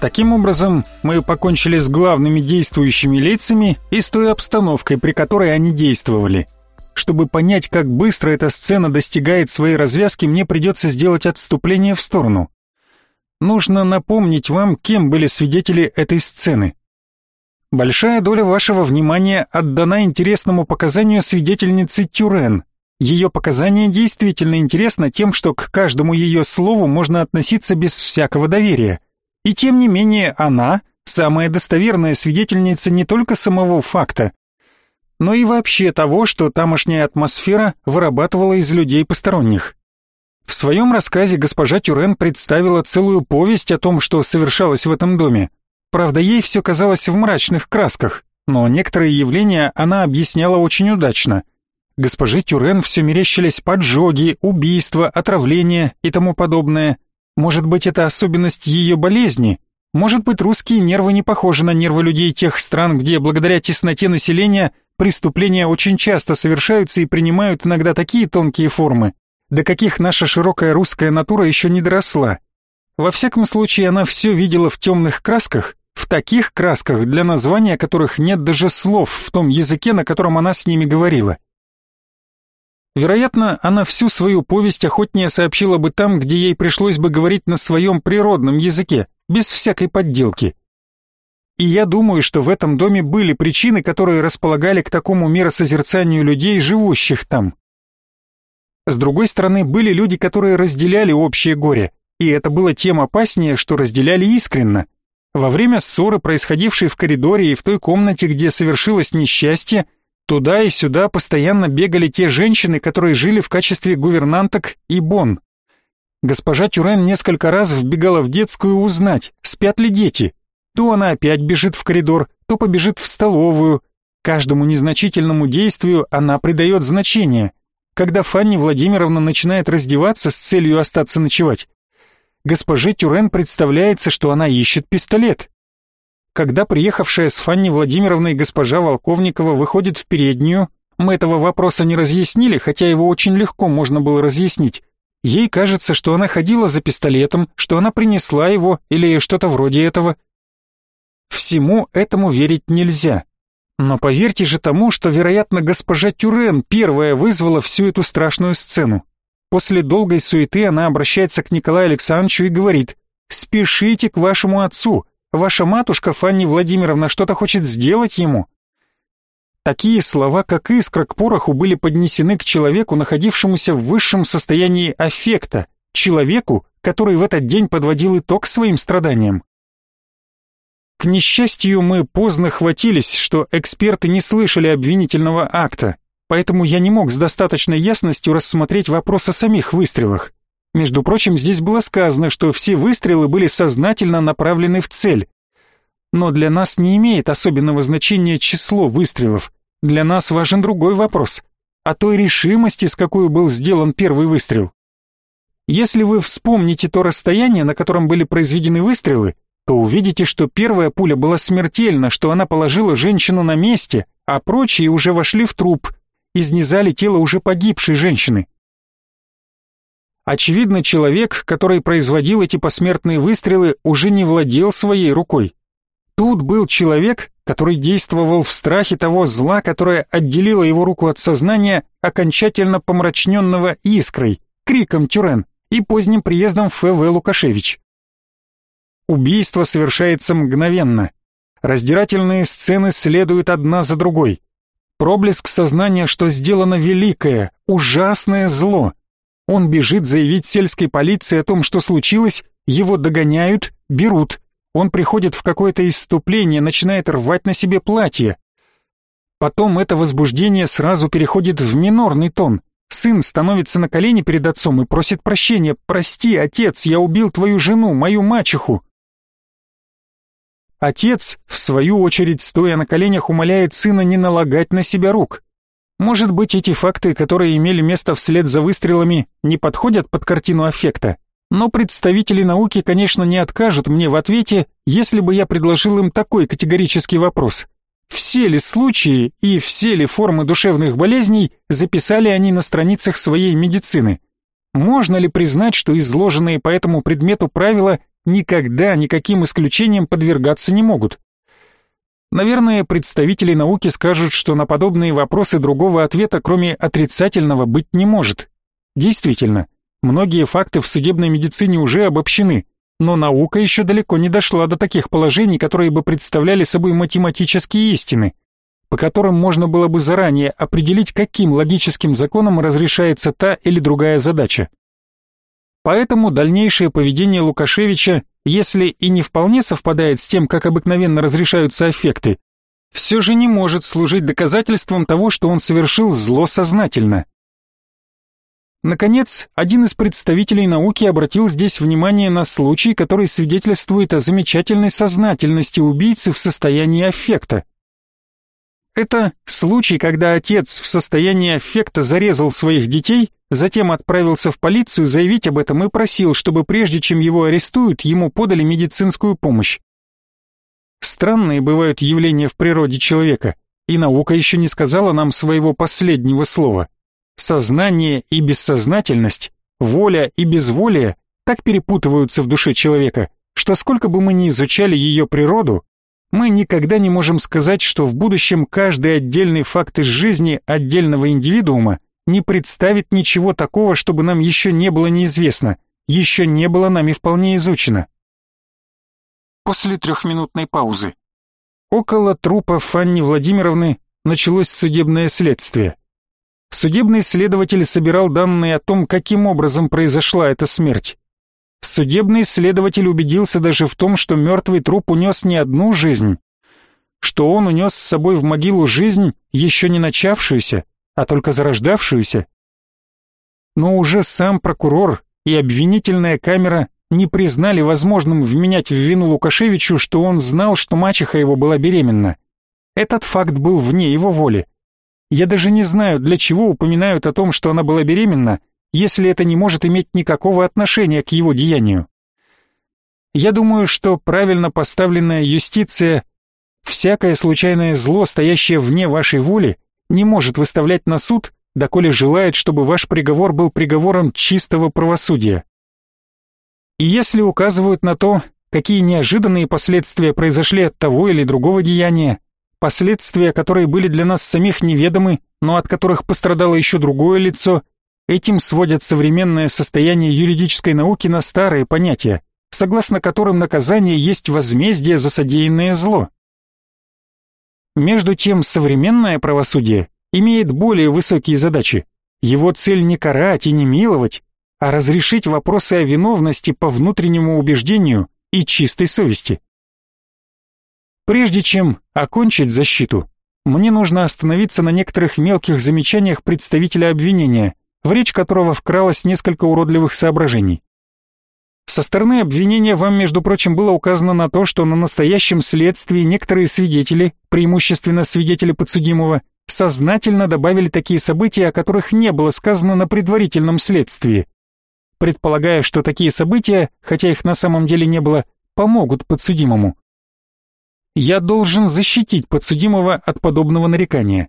Таким образом, мы покончили с главными действующими лицами и с той обстановкой, при которой они действовали. Чтобы понять, как быстро эта сцена достигает своей развязки, мне придется сделать отступление в сторону. Нужно напомнить вам, кем были свидетели этой сцены. Большая доля вашего внимания отдана интересному показанию свидетельницы Тюрен. Ее показание действительно интересно тем, что к каждому ее слову можно относиться без всякого доверия. И тем не менее она самая достоверная свидетельница не только самого факта, но и вообще того, что тамошняя атмосфера вырабатывала из людей посторонних. В своем рассказе госпожа Тюрен представила целую повесть о том, что совершалось в этом доме. Правда, ей все казалось в мрачных красках, но некоторые явления она объясняла очень удачно. Госпоже Тюрен все мерещились поджоги, убийства, отравления и тому подобное. Может быть, это особенность ее болезни? Может быть, русские нервы не похожи на нервы людей тех стран, где благодаря тесноте населения преступления очень часто совершаются и принимают иногда такие тонкие формы, до каких наша широкая русская натура еще не доросла. Во всяком случае, она все видела в темных красках, в таких красках, для названия которых нет даже слов в том языке, на котором она с ними говорила. Вероятно, она всю свою повесть охотнее сообщила бы там, где ей пришлось бы говорить на своем природном языке, без всякой подделки. И я думаю, что в этом доме были причины, которые располагали к такому миросозерцанию людей, живущих там. С другой стороны, были люди, которые разделяли общее горе, и это было тем опаснее, что разделяли искренно. Во время ссоры, происходившей в коридоре и в той комнате, где совершилось несчастье, туда и сюда постоянно бегали те женщины, которые жили в качестве гувернанток и бон. Госпожа Тюрен несколько раз вбегала в детскую узнать, спят ли дети. То она опять бежит в коридор, то побежит в столовую. Каждому незначительному действию она придает значение – когда Фанни Владимировна начинает раздеваться с целью остаться ночевать, госпоже Тюрен представляется, что она ищет пистолет. Когда приехавшая с Фанни Владимировной госпожа Волковникова выходит в переднюю, мы этого вопроса не разъяснили, хотя его очень легко можно было разъяснить. Ей кажется, что она ходила за пистолетом, что она принесла его или что-то вроде этого. Всему этому верить нельзя. Но поверьте же тому, что, вероятно, госпожа Тюрен первая вызвала всю эту страшную сцену. После долгой суеты она обращается к Николаю Александровичу и говорит «Спешите к вашему отцу, ваша матушка Фанни Владимировна что-то хочет сделать ему». Такие слова, как искра к пороху, были поднесены к человеку, находившемуся в высшем состоянии аффекта, человеку, который в этот день подводил итог своим страданиям. К несчастью, мы поздно хватились, что эксперты не слышали обвинительного акта, поэтому я не мог с достаточной ясностью рассмотреть вопрос о самих выстрелах. Между прочим, здесь было сказано, что все выстрелы были сознательно направлены в цель. Но для нас не имеет особенного значения число выстрелов. Для нас важен другой вопрос о той решимости, с какой был сделан первый выстрел. Если вы вспомните то расстояние, на котором были произведены выстрелы, то увидите, что первая пуля была смертельна, что она положила женщину на месте, а прочие уже вошли в труп, изнизали тело уже погибшей женщины. Очевидно, человек, который производил эти посмертные выстрелы, уже не владел своей рукой. Тут был человек, который действовал в страхе того зла, которое отделило его руку от сознания, окончательно помрачненного искрой, криком Тюрен и поздним приездом Ф.В. Лукашевич. Убийство совершается мгновенно. Раздирательные сцены следуют одна за другой. Проблеск сознания, что сделано великое, ужасное зло. Он бежит заявить сельской полиции о том, что случилось, его догоняют, берут. Он приходит в какое-то исступление, начинает рвать на себе платье. Потом это возбуждение сразу переходит в минорный тон. Сын становится на колени перед отцом и просит прощения. «Прости, отец, я убил твою жену, мою мачеху». Отец, в свою очередь, стоя на коленях, умоляет сына не налагать на себя рук. Может быть, эти факты, которые имели место вслед за выстрелами, не подходят под картину аффекта, но представители науки, конечно, не откажут мне в ответе, если бы я предложил им такой категорический вопрос. Все ли случаи и все ли формы душевных болезней записали они на страницах своей медицины? Можно ли признать, что изложенные по этому предмету правила никогда никаким исключением подвергаться не могут. Наверное, представители науки скажут, что на подобные вопросы другого ответа, кроме отрицательного, быть не может. Действительно, многие факты в судебной медицине уже обобщены, но наука еще далеко не дошла до таких положений, которые бы представляли собой математические истины, по которым можно было бы заранее определить, каким логическим законом разрешается та или другая задача. Поэтому дальнейшее поведение Лукашевича если и не вполне совпадает с тем, как обыкновенно разрешаются аффекты, все же не может служить доказательством того, что он совершил зло сознательно. Наконец, один из представителей науки обратил здесь внимание на случай, который свидетельствует о замечательной сознательности убийцы в состоянии аффекта. Это случай, когда отец в состоянии аффекта зарезал своих детей, затем отправился в полицию заявить об этом и просил, чтобы прежде чем его арестуют, ему подали медицинскую помощь. Странные бывают явления в природе человека, и наука еще не сказала нам своего последнего слова. Сознание и бессознательность, воля и безволие так перепутываются в душе человека, что сколько бы мы ни изучали ее природу, мы никогда не можем сказать, что в будущем каждый отдельный факт из жизни отдельного индивидуума не представит ничего такого, чтобы нам еще не было неизвестно, еще не было нами вполне изучено. После трехминутной паузы. Около трупа Фанни Владимировны началось судебное следствие. Судебный следователь собирал данные о том, каким образом произошла эта смерть. Судебный следователь убедился даже в том, что мертвый труп унес не одну жизнь, что он унес с собой в могилу жизнь, еще не начавшуюся, а только зарождавшуюся. Но уже сам прокурор и обвинительная камера не признали возможным вменять в вину Лукашевичу, что он знал, что мачеха его была беременна. Этот факт был вне его воли. Я даже не знаю, для чего упоминают о том, что она была беременна, если это не может иметь никакого отношения к его деянию. Я думаю, что правильно поставленная юстиция, всякое случайное зло, стоящее вне вашей воли, не может выставлять на суд, доколе желает, чтобы ваш приговор был приговором чистого правосудия. И если указывают на то, какие неожиданные последствия произошли от того или другого деяния, последствия, которые были для нас самих неведомы, но от которых пострадало еще другое лицо – Этим сводят современное состояние юридической науки на старые понятия, согласно которым наказание есть возмездие за содеянное зло. Между тем, современное правосудие имеет более высокие задачи. Его цель не карать и не миловать, а разрешить вопросы о виновности по внутреннему убеждению и чистой совести. Прежде чем окончить защиту, мне нужно остановиться на некоторых мелких замечаниях представителя обвинения – в речь которого вкралось несколько уродливых соображений. Со стороны обвинения вам, между прочим, было указано на то, что на настоящем следствии некоторые свидетели, преимущественно свидетели подсудимого, сознательно добавили такие события, о которых не было сказано на предварительном следствии. Предполагая, что такие события, хотя их на самом деле не было, помогут подсудимому. Я должен защитить подсудимого от подобного нарекания.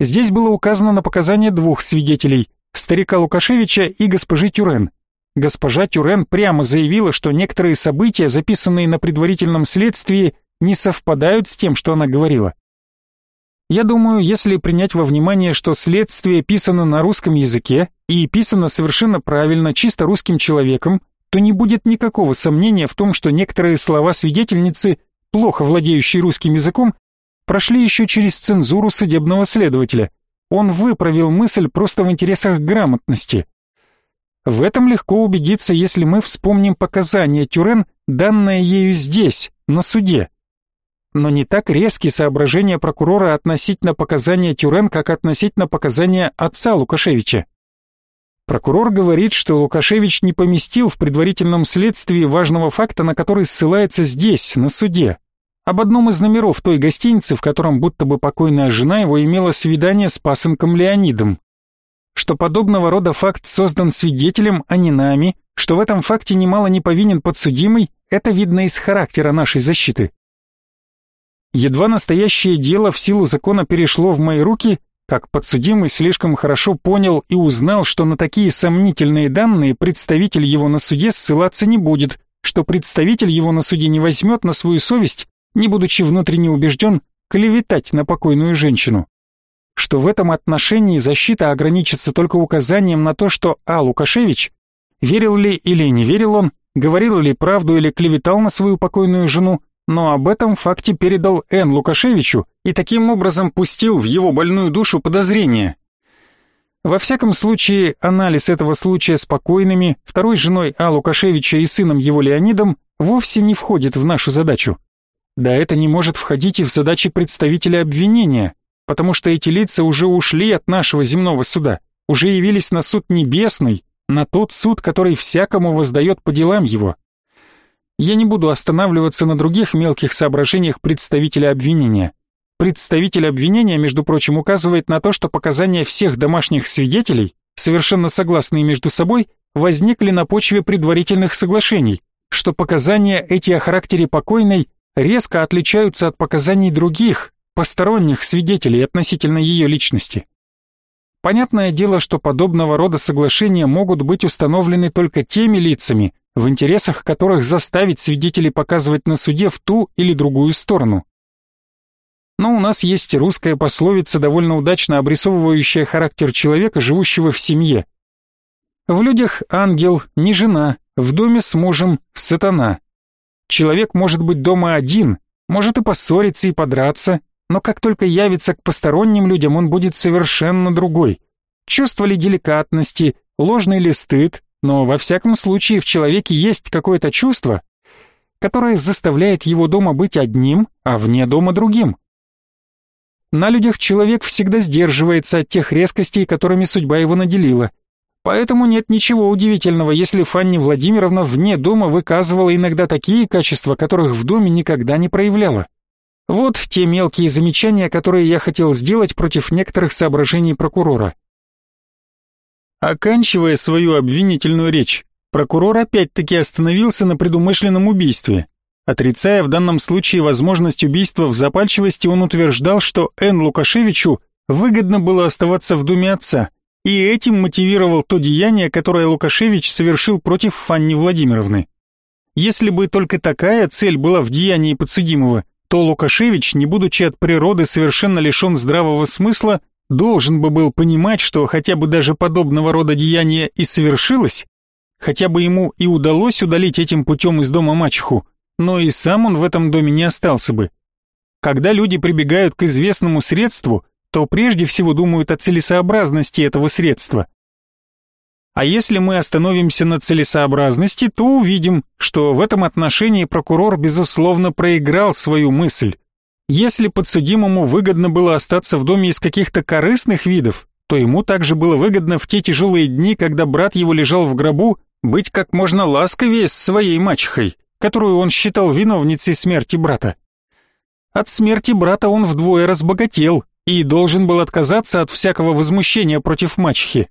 Здесь было указано на показания двух свидетелей, старика Лукашевича и госпожи Тюрен. Госпожа Тюрен прямо заявила, что некоторые события, записанные на предварительном следствии, не совпадают с тем, что она говорила. Я думаю, если принять во внимание, что следствие писано на русском языке и писано совершенно правильно, чисто русским человеком, то не будет никакого сомнения в том, что некоторые слова свидетельницы, плохо владеющие русским языком, прошли еще через цензуру судебного следователя. Он выправил мысль просто в интересах грамотности. В этом легко убедиться, если мы вспомним показания Тюрен, данные ею здесь, на суде. Но не так резкие соображения прокурора относительно показания Тюрен, как относительно показания отца Лукашевича. Прокурор говорит, что Лукашевич не поместил в предварительном следствии важного факта, на который ссылается здесь, на суде об одном из номеров той гостиницы, в котором будто бы покойная жена его имела свидание с пасынком Леонидом. Что подобного рода факт создан свидетелем, а не нами, что в этом факте немало не повинен подсудимый, это видно из характера нашей защиты. Едва настоящее дело в силу закона перешло в мои руки, как подсудимый слишком хорошо понял и узнал, что на такие сомнительные данные представитель его на суде ссылаться не будет, что представитель его на суде не возьмет на свою совесть, не будучи внутренне убежден, клеветать на покойную женщину. Что в этом отношении защита ограничится только указанием на то, что А. Лукашевич, верил ли или не верил он, говорил ли правду или клеветал на свою покойную жену, но об этом факте передал Н. Лукашевичу и таким образом пустил в его больную душу подозрения. Во всяком случае, анализ этого случая с покойными, второй женой А. Лукашевича и сыном его Леонидом вовсе не входит в нашу задачу. Да это не может входить и в задачи представителя обвинения, потому что эти лица уже ушли от нашего земного суда, уже явились на суд небесный, на тот суд, который всякому воздает по делам его. Я не буду останавливаться на других мелких соображениях представителя обвинения. Представитель обвинения, между прочим, указывает на то, что показания всех домашних свидетелей, совершенно согласные между собой, возникли на почве предварительных соглашений, что показания эти о характере покойной резко отличаются от показаний других, посторонних свидетелей относительно ее личности. Понятное дело, что подобного рода соглашения могут быть установлены только теми лицами, в интересах которых заставить свидетелей показывать на суде в ту или другую сторону. Но у нас есть русская пословица, довольно удачно обрисовывающая характер человека, живущего в семье. В людях ангел, не жена, в доме с мужем сатана. Человек может быть дома один, может и поссориться и подраться, но как только явится к посторонним людям, он будет совершенно другой. Чувство ли деликатности, ложный ли стыд, но во всяком случае в человеке есть какое-то чувство, которое заставляет его дома быть одним, а вне дома другим. На людях человек всегда сдерживается от тех резкостей, которыми судьба его наделила. Поэтому нет ничего удивительного, если Фанни Владимировна вне дома выказывала иногда такие качества, которых в доме никогда не проявляла. Вот те мелкие замечания, которые я хотел сделать против некоторых соображений прокурора. Оканчивая свою обвинительную речь, прокурор опять-таки остановился на предумышленном убийстве. Отрицая в данном случае возможность убийства в запальчивости, он утверждал, что Н. Лукашевичу выгодно было оставаться в доме отца, и этим мотивировал то деяние, которое Лукашевич совершил против Фанни Владимировны. Если бы только такая цель была в деянии подсудимого, то Лукашевич, не будучи от природы совершенно лишен здравого смысла, должен бы был понимать, что хотя бы даже подобного рода деяние и совершилось, хотя бы ему и удалось удалить этим путем из дома мачеху, но и сам он в этом доме не остался бы. Когда люди прибегают к известному средству, то прежде всего думают о целесообразности этого средства. А если мы остановимся на целесообразности, то увидим, что в этом отношении прокурор безусловно проиграл свою мысль. Если подсудимому выгодно было остаться в доме из каких-то корыстных видов, то ему также было выгодно в те тяжелые дни, когда брат его лежал в гробу, быть как можно ласковее с своей мачехой, которую он считал виновницей смерти брата. От смерти брата он вдвое разбогател и должен был отказаться от всякого возмущения против мачехи.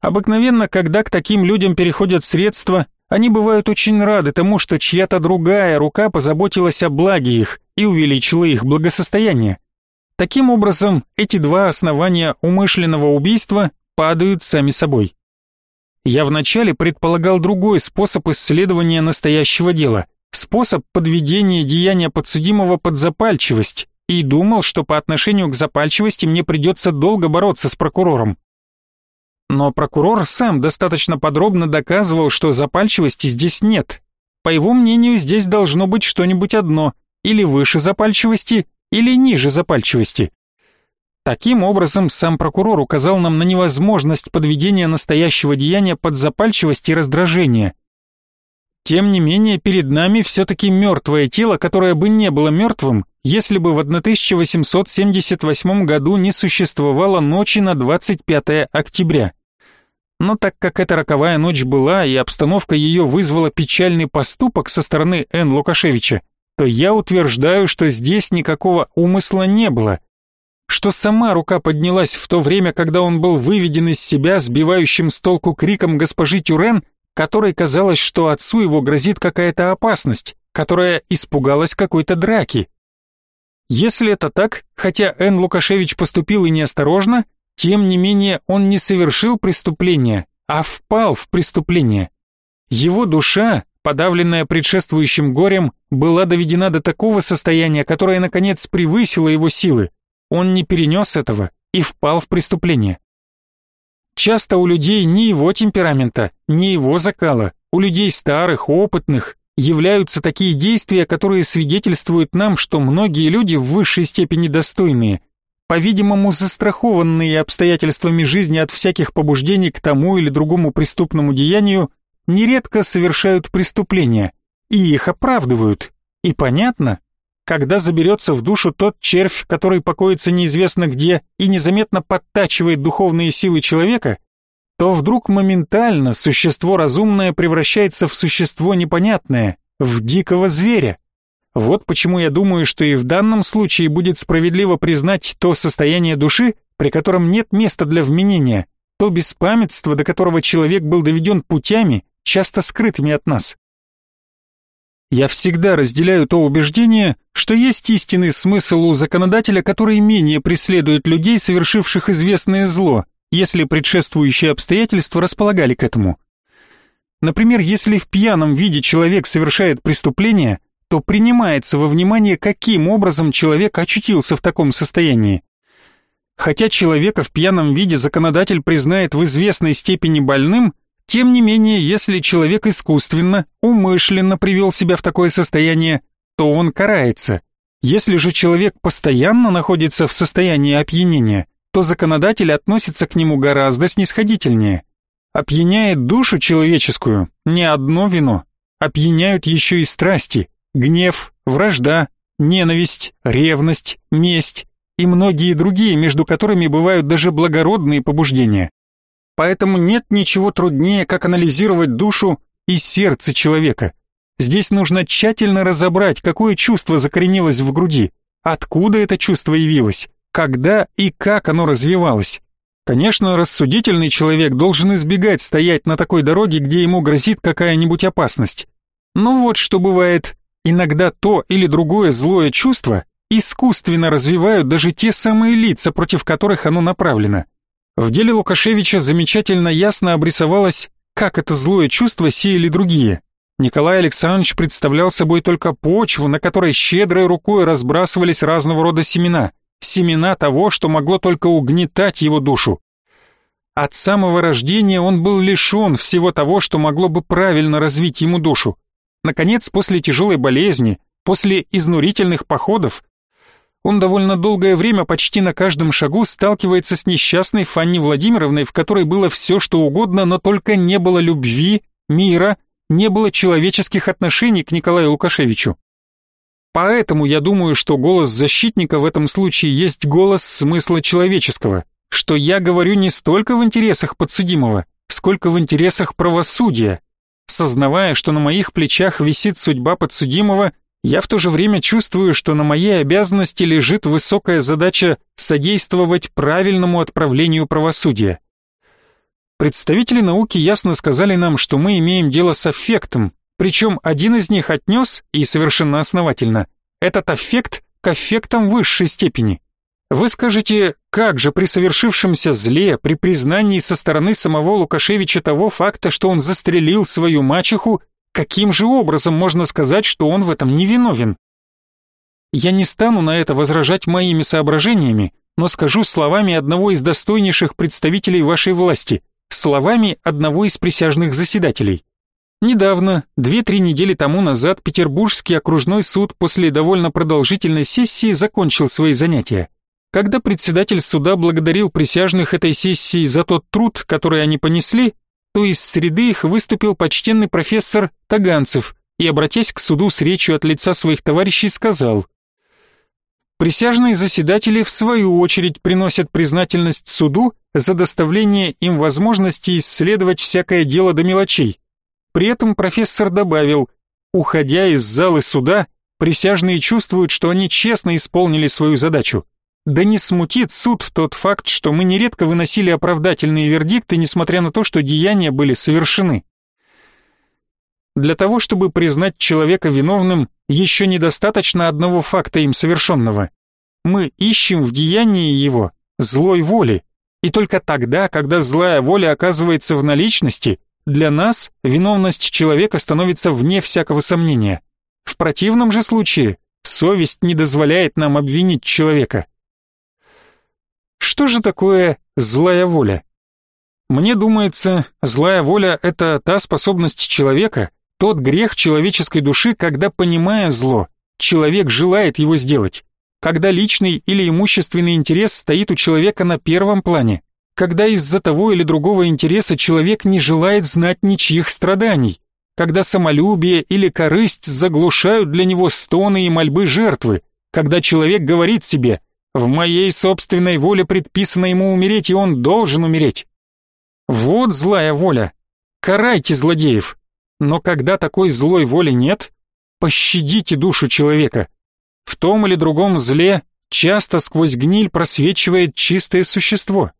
Обыкновенно, когда к таким людям переходят средства, они бывают очень рады тому, что чья-то другая рука позаботилась о благе их и увеличила их благосостояние. Таким образом, эти два основания умышленного убийства падают сами собой. Я вначале предполагал другой способ исследования настоящего дела, способ подведения деяния подсудимого под запальчивость, и думал, что по отношению к запальчивости мне придется долго бороться с прокурором. Но прокурор сам достаточно подробно доказывал, что запальчивости здесь нет. По его мнению, здесь должно быть что-нибудь одно, или выше запальчивости, или ниже запальчивости. Таким образом, сам прокурор указал нам на невозможность подведения настоящего деяния под запальчивость и раздражение. Тем не менее, перед нами все-таки мертвое тело, которое бы не было мертвым, если бы в 1878 году не существовало ночи на 25 октября. Но так как эта роковая ночь была и обстановка ее вызвала печальный поступок со стороны Н. Лукашевича, то я утверждаю, что здесь никакого умысла не было, что сама рука поднялась в то время, когда он был выведен из себя сбивающим с толку криком госпожи Тюрен, которой казалось, что отцу его грозит какая-то опасность, которая испугалась какой-то драки. Если это так, хотя Н. Лукашевич поступил и неосторожно, тем не менее он не совершил преступление, а впал в преступление. Его душа, подавленная предшествующим горем, была доведена до такого состояния, которое, наконец, превысило его силы. Он не перенес этого и впал в преступление. Часто у людей ни его темперамента, ни его закала, у людей старых, опытных, являются такие действия, которые свидетельствуют нам, что многие люди в высшей степени достойные, по-видимому, застрахованные обстоятельствами жизни от всяких побуждений к тому или другому преступному деянию, нередко совершают преступления, и их оправдывают. И понятно, когда заберется в душу тот червь, который покоится неизвестно где и незаметно подтачивает духовные силы человека, то вдруг моментально существо разумное превращается в существо непонятное, в дикого зверя. Вот почему я думаю, что и в данном случае будет справедливо признать то состояние души, при котором нет места для вменения, то беспамятство, до которого человек был доведен путями, часто скрытыми от нас. Я всегда разделяю то убеждение, что есть истинный смысл у законодателя, который менее преследует людей, совершивших известное зло, если предшествующие обстоятельства располагали к этому. Например, если в пьяном виде человек совершает преступление, то принимается во внимание, каким образом человек очутился в таком состоянии. Хотя человека в пьяном виде законодатель признает в известной степени больным, тем не менее, если человек искусственно, умышленно привел себя в такое состояние, то он карается. Если же человек постоянно находится в состоянии опьянения, то законодатель относится к нему гораздо снисходительнее. Опьяняет душу человеческую не одно вино, опьяняют еще и страсти, гнев, вражда, ненависть, ревность, месть и многие другие, между которыми бывают даже благородные побуждения. Поэтому нет ничего труднее, как анализировать душу и сердце человека. Здесь нужно тщательно разобрать, какое чувство закоренилось в груди, откуда это чувство явилось, когда и как оно развивалось. Конечно, рассудительный человек должен избегать стоять на такой дороге, где ему грозит какая-нибудь опасность. Но вот что бывает, иногда то или другое злое чувство искусственно развивают даже те самые лица, против которых оно направлено. В деле Лукашевича замечательно ясно обрисовалось, как это злое чувство сеяли другие. Николай Александрович представлял собой только почву, на которой щедрой рукой разбрасывались разного рода семена, семена того, что могло только угнетать его душу. От самого рождения он был лишен всего того, что могло бы правильно развить ему душу. Наконец, после тяжелой болезни, после изнурительных походов, он довольно долгое время почти на каждом шагу сталкивается с несчастной Фанни Владимировной, в которой было все, что угодно, но только не было любви, мира, не было человеческих отношений к Николаю Лукашевичу. Поэтому я думаю, что голос защитника в этом случае есть голос смысла человеческого, что я говорю не столько в интересах подсудимого, сколько в интересах правосудия, сознавая, что на моих плечах висит судьба подсудимого я в то же время чувствую, что на моей обязанности лежит высокая задача содействовать правильному отправлению правосудия. Представители науки ясно сказали нам, что мы имеем дело с аффектом, причем один из них отнес, и совершенно основательно, этот аффект к аффектам высшей степени. Вы скажете, как же при совершившемся зле, при признании со стороны самого Лукашевича того факта, что он застрелил свою мачеху, Каким же образом можно сказать, что он в этом не виновен? Я не стану на это возражать моими соображениями, но скажу словами одного из достойнейших представителей вашей власти, словами одного из присяжных заседателей. Недавно, две-три недели тому назад, Петербургский окружной суд после довольно продолжительной сессии закончил свои занятия. Когда председатель суда благодарил присяжных этой сессии за тот труд, который они понесли, то из среды их выступил почтенный профессор Таганцев и, обратясь к суду с речью от лица своих товарищей, сказал «Присяжные заседатели в свою очередь приносят признательность суду за доставление им возможности исследовать всякое дело до мелочей». При этом профессор добавил «Уходя из залы суда, присяжные чувствуют, что они честно исполнили свою задачу. Да не смутит суд тот факт, что мы нередко выносили оправдательные вердикты, несмотря на то, что деяния были совершены. Для того, чтобы признать человека виновным, еще недостаточно одного факта им совершенного. Мы ищем в деянии его злой воли, и только тогда, когда злая воля оказывается в наличности, для нас виновность человека становится вне всякого сомнения. В противном же случае совесть не дозволяет нам обвинить человека. Что же такое злая воля? Мне думается, злая воля – это та способность человека, тот грех человеческой души, когда, понимая зло, человек желает его сделать, когда личный или имущественный интерес стоит у человека на первом плане, когда из-за того или другого интереса человек не желает знать ничьих страданий, когда самолюбие или корысть заглушают для него стоны и мольбы жертвы, когда человек говорит себе «в моей собственной воле предписано ему умереть, и он должен умереть». Вот злая воля. Карайте злодеев. Но когда такой злой воли нет, пощадите душу человека. В том или другом зле часто сквозь гниль просвечивает чистое существо.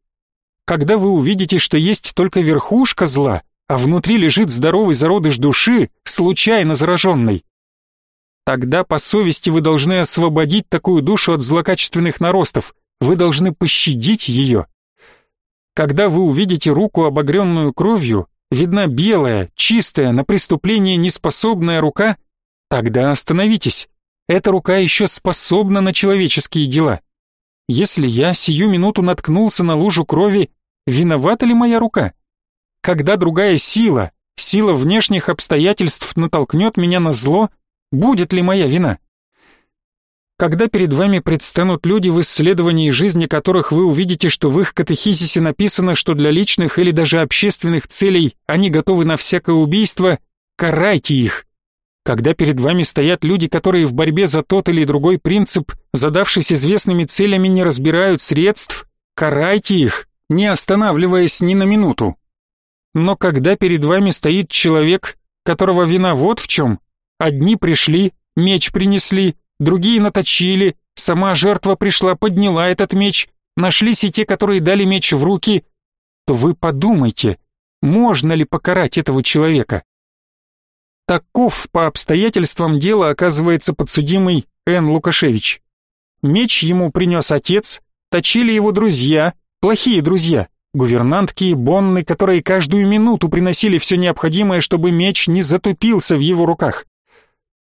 Когда вы увидите, что есть только верхушка зла, а внутри лежит здоровый зародыш души, случайно зараженный, тогда по совести вы должны освободить такую душу от злокачественных наростов, вы должны пощадить ее. Когда вы увидите руку, обогренную кровью, видна белая, чистая, на преступление неспособная рука, тогда остановитесь. Эта рука еще способна на человеческие дела. Если я сию минуту наткнулся на лужу крови, виновата ли моя рука? Когда другая сила, сила внешних обстоятельств натолкнет меня на зло, будет ли моя вина? Когда перед вами предстанут люди, в исследовании жизни которых вы увидите, что в их катехизисе написано, что для личных или даже общественных целей они готовы на всякое убийство, карайте их. Когда перед вами стоят люди, которые в борьбе за тот или другой принцип, задавшись известными целями, не разбирают средств, карайте их, не останавливаясь ни на минуту. Но когда перед вами стоит человек, которого вина вот в чем, одни пришли, меч принесли, другие наточили, сама жертва пришла, подняла этот меч, нашлись и те, которые дали меч в руки, то вы подумайте, можно ли покарать этого человека. Таков по обстоятельствам дела оказывается подсудимый Н. Лукашевич. Меч ему принес отец, точили его друзья, плохие друзья, гувернантки и бонны, которые каждую минуту приносили все необходимое, чтобы меч не затупился в его руках.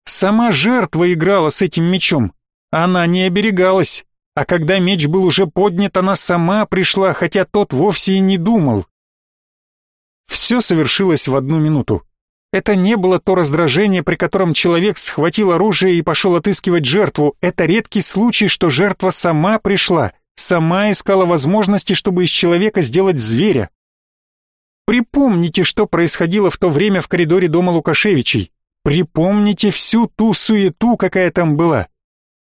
Сама жертва играла с этим мечом, она не оберегалась, а когда меч был уже поднят, она сама пришла, хотя тот вовсе и не думал. Все совершилось в одну минуту. Это не было то раздражение, при котором человек схватил оружие и пошел отыскивать жертву. Это редкий случай, что жертва сама пришла, сама искала возможности, чтобы из человека сделать зверя. Припомните, что происходило в то время в коридоре дома Лукашевичей. Припомните всю ту суету, какая там была.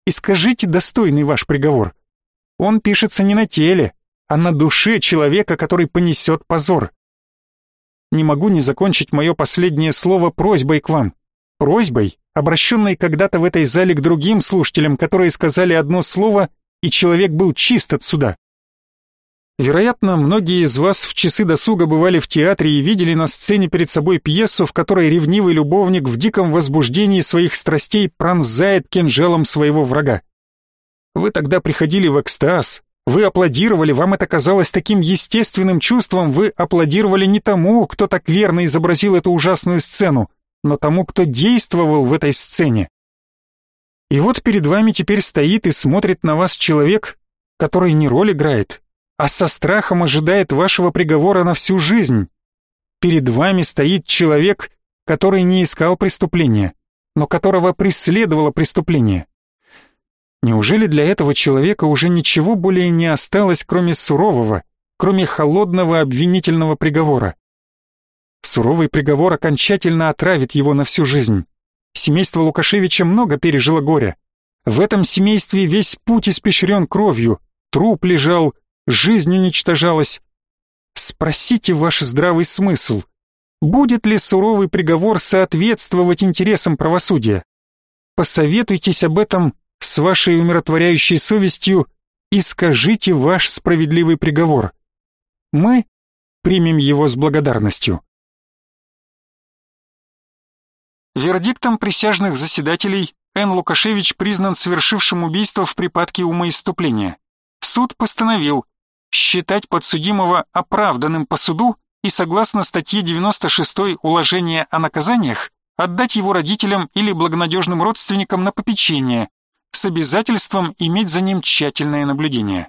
И скажите достойный ваш приговор. Он пишется не на теле, а на душе человека, который понесет позор не могу не закончить мое последнее слово просьбой к вам. Просьбой, обращенной когда-то в этой зале к другим слушателям, которые сказали одно слово, и человек был чист от суда. Вероятно, многие из вас в часы досуга бывали в театре и видели на сцене перед собой пьесу, в которой ревнивый любовник в диком возбуждении своих страстей пронзает кинжалом своего врага. Вы тогда приходили в экстаз, вы аплодировали, вам это казалось таким естественным чувством, вы аплодировали не тому, кто так верно изобразил эту ужасную сцену, но тому, кто действовал в этой сцене. И вот перед вами теперь стоит и смотрит на вас человек, который не роль играет, а со страхом ожидает вашего приговора на всю жизнь. Перед вами стоит человек, который не искал преступления, но которого преследовало преступление. Неужели для этого человека уже ничего более не осталось, кроме сурового, кроме холодного обвинительного приговора? Суровый приговор окончательно отравит его на всю жизнь. Семейство Лукашевича много пережило горя. В этом семействе весь путь испещрен кровью, труп лежал, жизнь уничтожалась. Спросите ваш здравый смысл. Будет ли суровый приговор соответствовать интересам правосудия? Посоветуйтесь об этом с вашей умиротворяющей совестью и скажите ваш справедливый приговор. Мы примем его с благодарностью. Вердиктом присяжных заседателей Н. Лукашевич признан совершившим убийство в припадке умоиступления. Суд постановил считать подсудимого оправданным по суду и согласно статье 96 Уложения о наказаниях отдать его родителям или благонадежным родственникам на попечение с обязательством иметь за ним тщательное наблюдение.